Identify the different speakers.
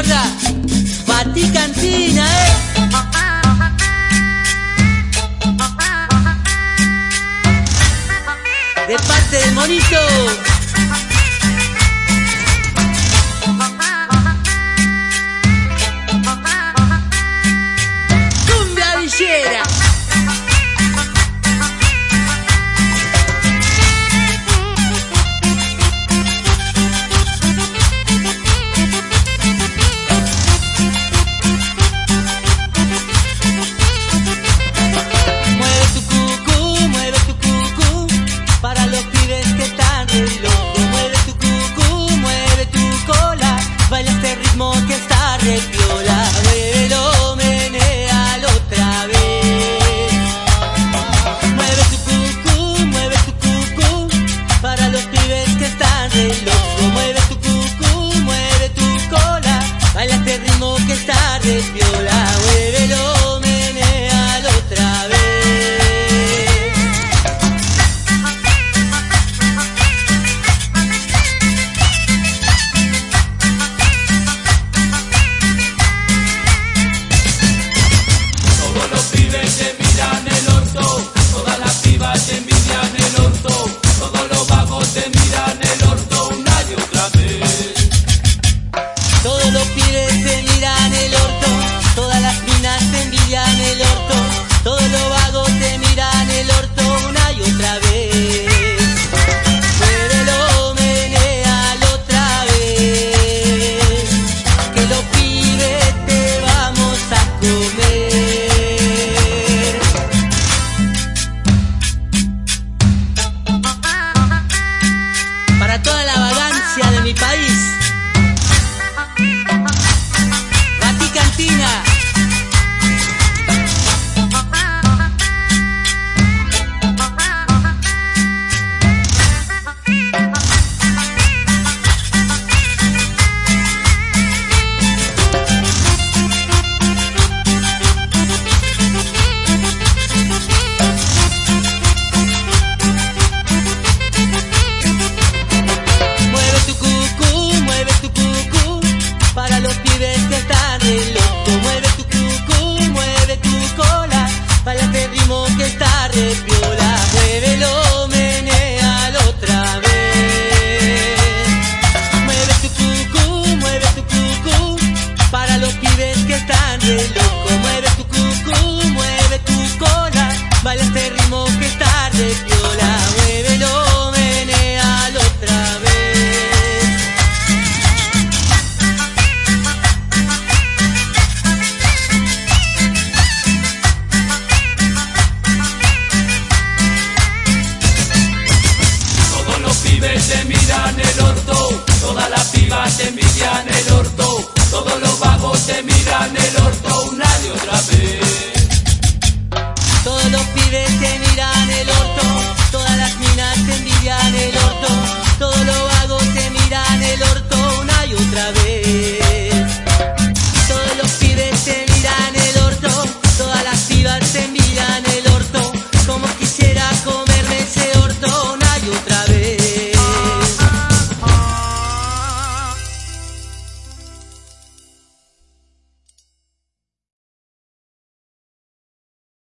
Speaker 1: gorda, cantina, eh. De parte del monito. ese ritmo que está respirando. de piola, muévelo, menealo otra vez. Mueve tu cucú, mueve tu cucú, para los pibes que están de loco. Mueve tu cucú, mueve tu cola, baila este ritmo que
Speaker 2: es tarde. te miran el orto, todos los vagos te miran el orto.